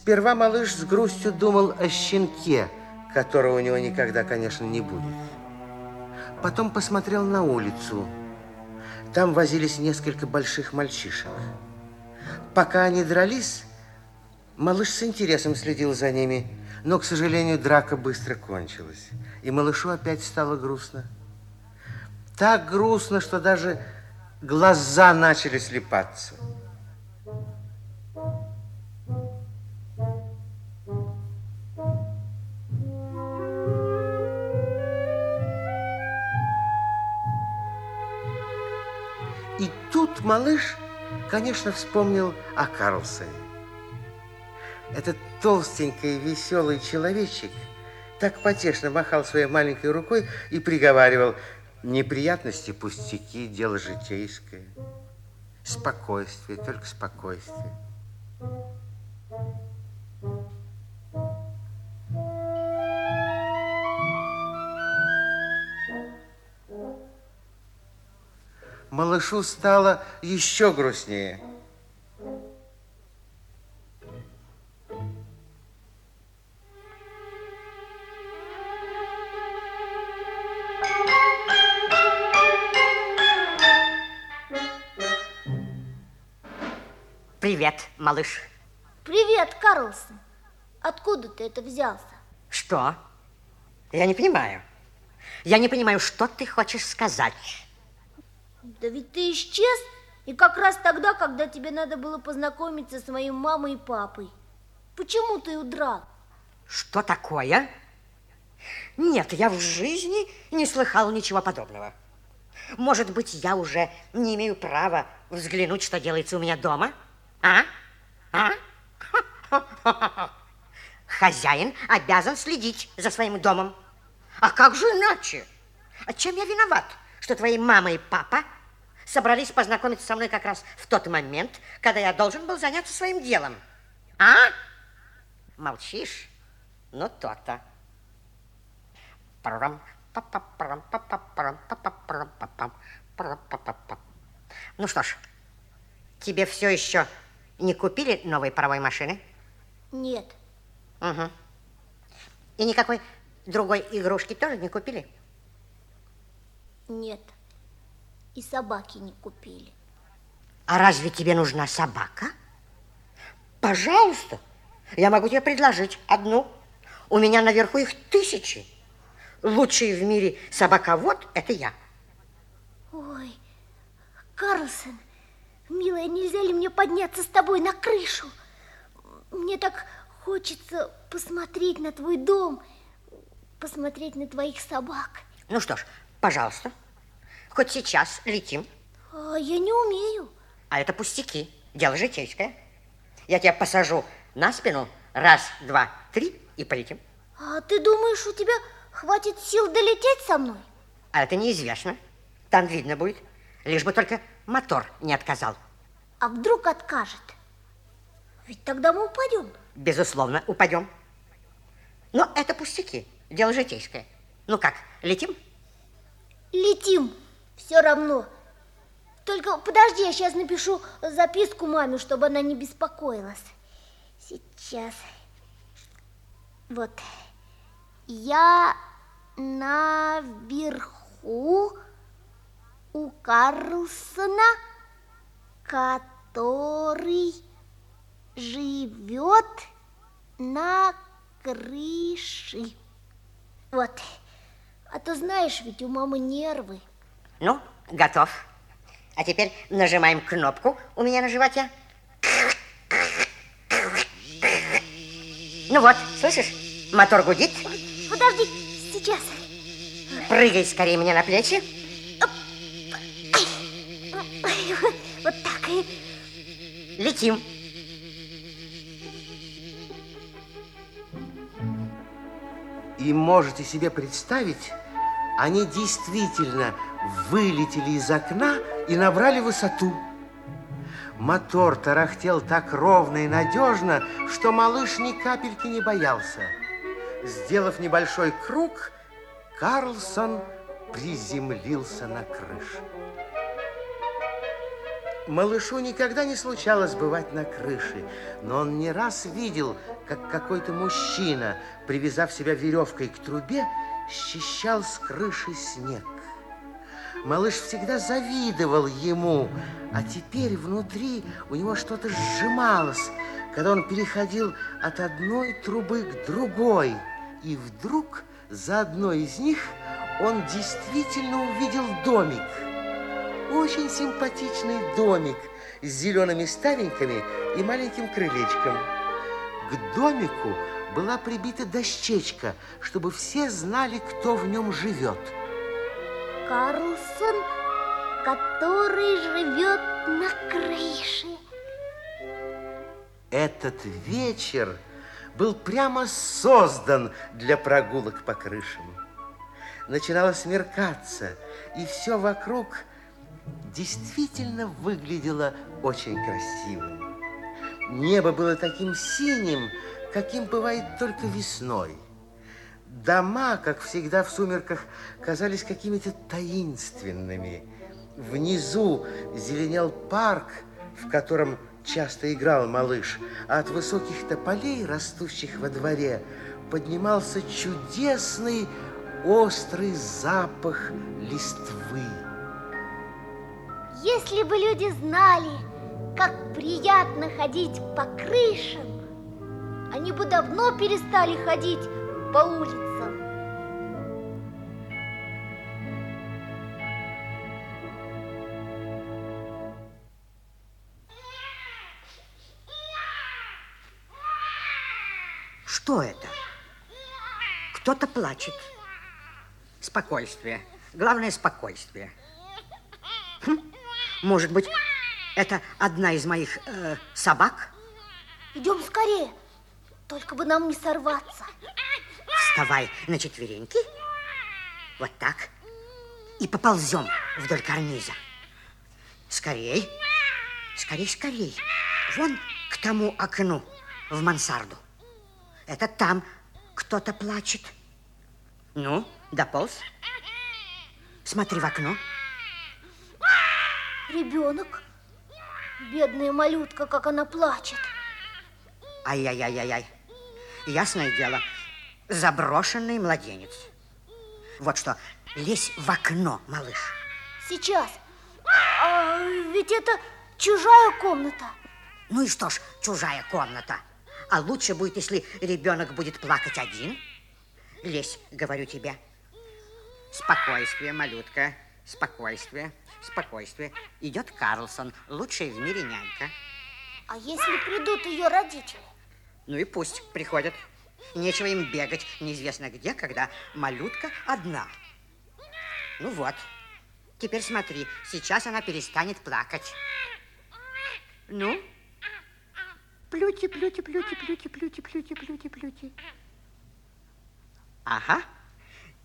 Сперва малыш с грустью думал о щенке, которого у него никогда, конечно, не будет. Потом посмотрел на улицу. Там возились несколько больших мальчишек. Пока они дрались, малыш с интересом следил за ними, но, к сожалению, драка быстро кончилась, и малышу опять стало грустно. Так грустно, что даже глаза начали слепаться. И тут малыш, конечно, вспомнил о Карлсоне. Этот толстенький веселый человечек так потешно махал своей маленькой рукой и приговаривал – Неприятности, пустяки, дело житейское. Спокойствие, только спокойствие. Малышу стало еще грустнее. Привет, малыш. Привет, Карлсон. Откуда ты это взялся? Что? Я не понимаю. Я не понимаю, что ты хочешь сказать. Да ведь ты исчез, и как раз тогда, когда тебе надо было познакомиться с моей мамой и папой. Почему ты удрал? Что такое? Нет, я в жизни не слыхал ничего подобного. Может быть, я уже не имею права взглянуть, что делается у меня дома? А? А? Хозяин обязан следить за своим домом. А как же иначе? А чем я виноват, что твои мама и папа собрались познакомиться со мной как раз в тот момент, когда я должен был заняться своим делом? А? Молчишь? Ну, то-то. Ну что ж, тебе все еще не купили новой паровой машины? Нет. Угу. И никакой другой игрушки тоже не купили? Нет. И собаки не купили. А разве тебе нужна собака? Пожалуйста. Я могу тебе предложить одну. У меня наверху их тысячи. Лучший в мире собаковод – это я. Ой, Карлсон, Милая, нельзя ли мне подняться с тобой на крышу? Мне так хочется посмотреть на твой дом, посмотреть на твоих собак. Ну что ж, пожалуйста, хоть сейчас летим. А я не умею. А это пустяки, дело житейское. Я тебя посажу на спину, раз, два, три, и полетим. А ты думаешь, у тебя хватит сил долететь со мной? А это неизвестно. Там видно будет. Лишь бы только мотор не отказал. А вдруг откажет? Ведь тогда мы упадем. Безусловно, упадем. Но это пустяки, дело житейское. Ну как, летим? Летим, все равно. Только подожди, я сейчас напишу записку маме, чтобы она не беспокоилась. Сейчас. Вот. Я наверху у Карлсона, который живет на крыше. Вот. А то знаешь, ведь у мамы нервы. Ну, готов. А теперь нажимаем кнопку у меня на животе. Ну вот, слышишь? Мотор гудит. Подожди, сейчас. Прыгай скорее мне на плечи. Вот так и... Летим. И можете себе представить, они действительно вылетели из окна и набрали высоту. Мотор тарахтел так ровно и надежно, что малыш ни капельки не боялся. Сделав небольшой круг, Карлсон приземлился на крышу. Малышу никогда не случалось бывать на крыше, но он не раз видел, как какой-то мужчина, привязав себя веревкой к трубе, счищал с крыши снег. Малыш всегда завидовал ему, а теперь внутри у него что-то сжималось, когда он переходил от одной трубы к другой. И вдруг за одной из них он действительно увидел домик. Очень симпатичный домик с зелеными ставеньками и маленьким крылечком. К домику была прибита дощечка, чтобы все знали, кто в нем живет. Карлсон, который живет на крыше. Этот вечер был прямо создан для прогулок по крышам. Начинало смеркаться, и все вокруг действительно выглядело очень красивым. Небо было таким синим, каким бывает только весной. Дома, как всегда в сумерках, казались какими-то таинственными. Внизу зеленел парк, в котором часто играл малыш, а от высоких тополей, растущих во дворе, поднимался чудесный острый запах листвы. Если бы люди знали, как приятно ходить по крышам, они бы давно перестали ходить по улицам. Что это? Кто-то плачет. Спокойствие. Главное, спокойствие. Хм, Может быть, это одна из моих э, собак? Идем скорее, только бы нам не сорваться. Вставай на четвереньки. Вот так. И поползем вдоль карниза. Скорей. Скорей, скорей. Вон к тому окну в мансарду. Это там кто-то плачет. Ну, дополз. Смотри в окно. Ребенок, бедная малютка, как она плачет. Ай-яй-яй-яй-яй. Ясное дело, заброшенный младенец. Вот что, лезь в окно, малыш. Сейчас. А, ведь это чужая комната. Ну и что ж, чужая комната. А лучше будет, если ребенок будет плакать один. Лезь, говорю тебе. Спокойствие, малютка. Спокойствие, спокойствие. Идет Карлсон, лучший в мире нянька. А если придут ее родители? Ну и пусть приходят. Нечего им бегать неизвестно где, когда малютка одна. Ну вот. Теперь смотри, сейчас она перестанет плакать. Ну? Плюти, плюти, плюти, плюти, плюти, плюти, плюти, плюти. Ага.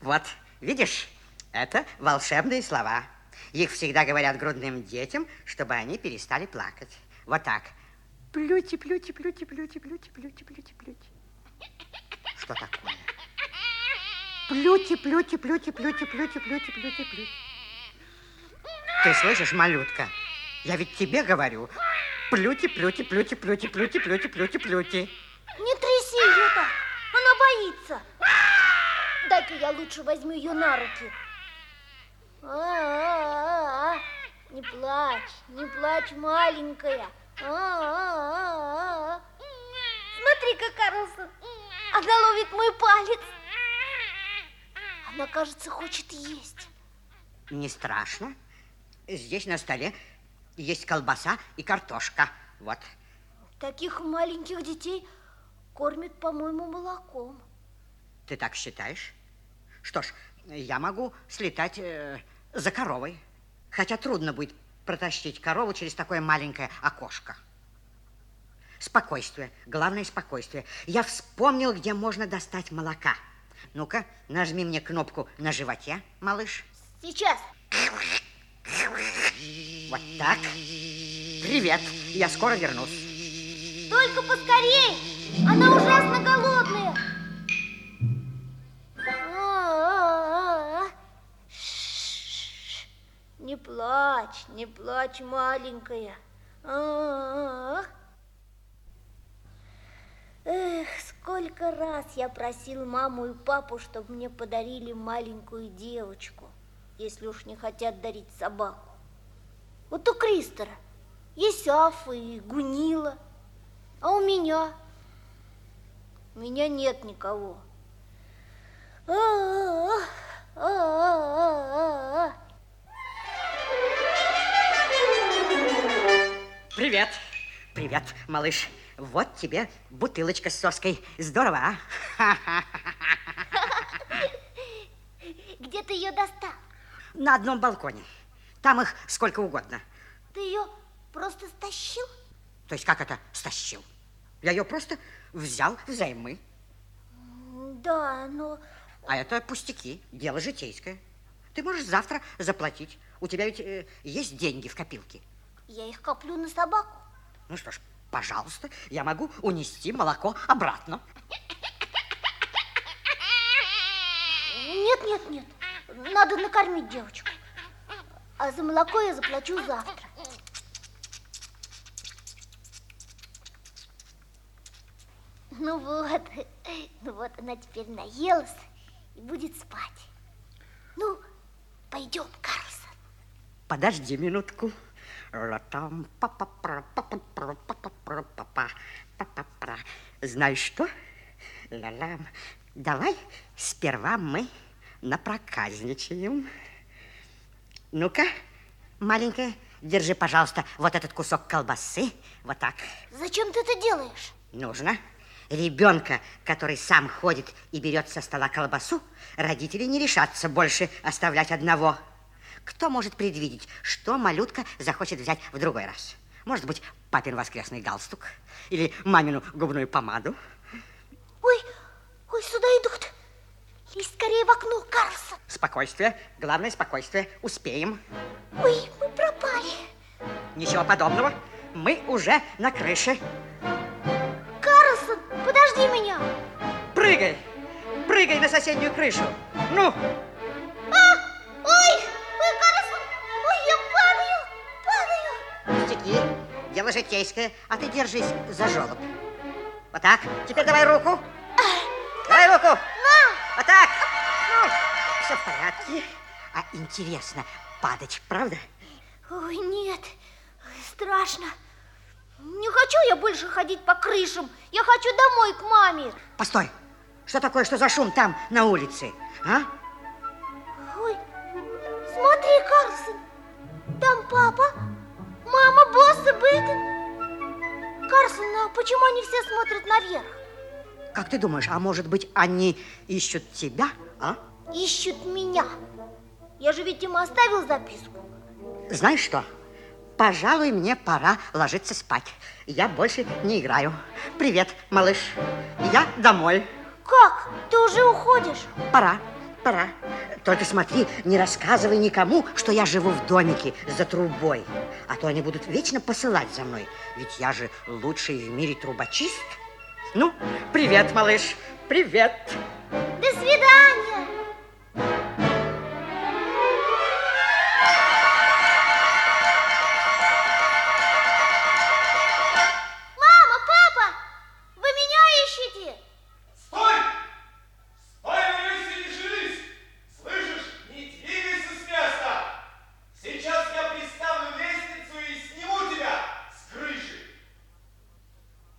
Вот, видишь, это волшебные слова. Их всегда говорят грудным детям, чтобы они перестали плакать. Вот так. Плюти, плюти, плюти, плюти, плюти, плюти, плюти, плюти. Что такое? Плюти, плюти, плюти, плюти, плюти, плюти, плюти, плюти. Ты слышишь, малютка? Я ведь тебе говорю. Плюти, плюти, плюти, плюти, плюти, плюти, плюти, плюти. Не тряси ее так, она боится. Дай-ка я лучше возьму ее на руки. А-а-а-а. Не плачь, не плачь, маленькая. Смотри-ка, Карлсон, она ловит мой палец. Она, кажется, хочет есть. Не страшно. Здесь на столе есть колбаса и картошка. Вот. Таких маленьких детей кормят, по-моему, молоком. Ты так считаешь? Что ж, я могу слетать э, за коровой. Хотя трудно будет протащить корову через такое маленькое окошко. Спокойствие. Главное спокойствие. Я вспомнил, где можно достать молока. Ну-ка, нажми мне кнопку на животе, малыш. Сейчас. Вот так. Привет. Я скоро вернусь. Только поскорей! Плачь, не плачь, маленькая. А-а-а. Эх, сколько раз я просил маму и папу, чтобы мне подарили маленькую девочку, если уж не хотят дарить собаку. Вот у Кристера есть Афа и Гунила, а у меня? У меня нет никого. А-а-а, Привет. Привет, малыш. Вот тебе бутылочка с соской. Здорово, а? Где ты ее достал? На одном балконе. Там их сколько угодно. Ты ее просто стащил? То есть как это стащил? Я ее просто взял взаймы. Да, но... А это пустяки, дело житейское. Ты можешь завтра заплатить. У тебя ведь э, есть деньги в копилке. Я их коплю на собаку. Ну что ж, пожалуйста, я могу унести молоко обратно. Нет, нет, нет. Надо накормить девочку. А за молоко я заплачу завтра. Ну вот, ну вот она теперь наелась и будет спать. Ну, пойдем, Карлсон. Подожди минутку. Знаешь что? Ла-лам. Давай сперва мы напроказничаем. Ну-ка, маленькая, держи, пожалуйста, вот этот кусок колбасы. Вот так. Зачем ты это делаешь? Нужно. Ребенка, который сам ходит и берет со стола колбасу, родители не решатся больше оставлять одного. Кто может предвидеть, что малютка захочет взять в другой раз? Может быть, папин воскресный галстук или мамину губную помаду? Ой, ой, сюда идут. Лезь скорее в окно, Карлсон. Спокойствие, главное спокойствие. Успеем. Ой, мы пропали. Ничего подобного. Мы уже на крыше. Карлсон, подожди меня. Прыгай! Прыгай на соседнюю крышу. Ну, дело житейское, а ты держись за жолоб. Вот так. Теперь давай руку. Давай руку. Вот так. Ну, все в порядке. А интересно, падать, правда? Ой, нет, страшно. Не хочу я больше ходить по крышам. Я хочу домой к маме. Постой. Что такое, что за шум там, на улице? А? Ой, смотри, Карлсон. Почему они все смотрят наверх? Как ты думаешь, а может быть, они ищут тебя, а? Ищут меня. Я же ведь им оставил записку. Знаешь что? Пожалуй, мне пора ложиться спать. Я больше не играю. Привет, малыш. Я домой. Как? Ты уже уходишь? Пора, пора. Только смотри, не рассказывай никому, что я живу в домике за трубой. А то они будут вечно посылать за мной. Ведь я же лучший в мире трубочист. Ну, привет, малыш. Привет. До свидания.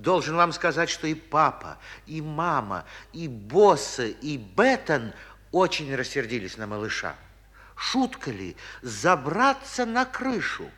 Должен вам сказать, что и папа, и мама, и босса, и Беттон очень рассердились на малыша. Шутка ли забраться на крышу?